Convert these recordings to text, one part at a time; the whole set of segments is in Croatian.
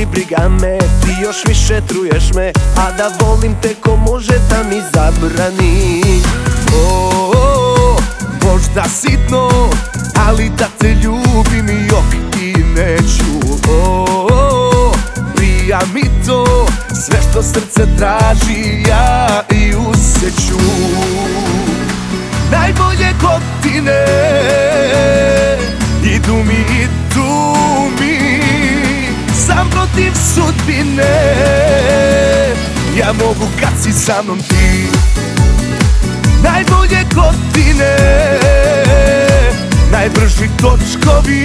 Ali briga me Ti još više truješ me A da volim te ko može da mi zabrani. Oh, Možda sitno Ali da te ljubim i neću. Oh, oh, Prija mi to Sve što srce traži Mogu kad si sa mnom ti. Najbolje godine Najbrži točkovi.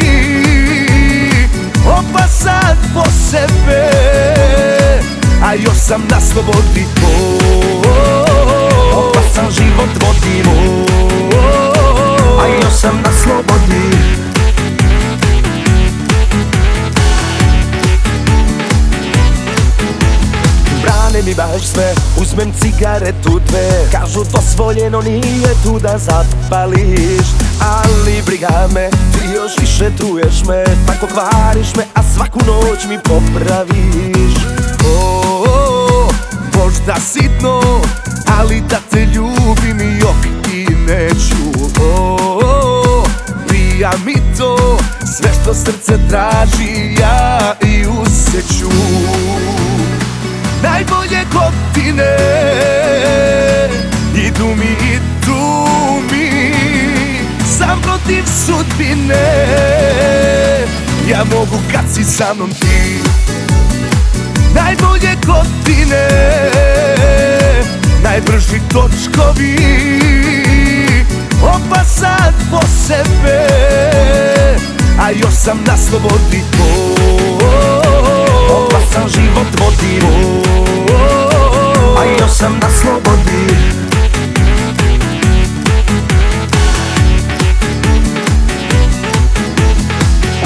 Opasan po sebe A još sam na slobodi. Opasan život vodim Brane mi baš sve Uzmem cigaretu dve. Kažu dozvoljeno nije tu da zapališ Ali briga me Ti još više truješ me. Tako kvariš me A svaku noć mi popraviš. Oh, Možda sitno Ali da te ljubim i neću. Oh, oh, Prija mi to Sve što srce traži Ja i useću Najbolje godine Idu mi, idu mi. Sam protiv sudbine. Ja mogu kad si sa mnom ti. Najbolje godine Najbrži točkovi. Opasan po sebe. A još sam na slobodi. Opasan život vodim sam na slobodi.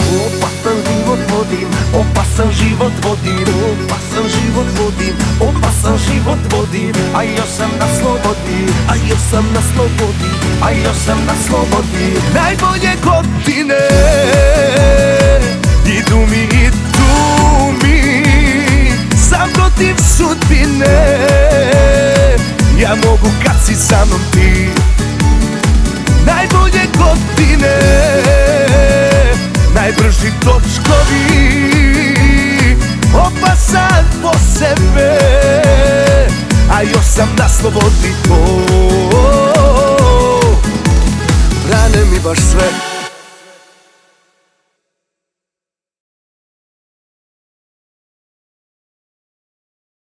Opasan život vodim, opasan život vodim Opasan život vodim, opasan život vodim A još sam na slobodi, a još sam na slobodi A još sam na slobodi. Najbolje godine Idu mi, idu kad si sa mnom ti. Najbolje godine Najbrži točkovi. Opasan po sebe A još sam na slobodi oh. Brane mi baš sve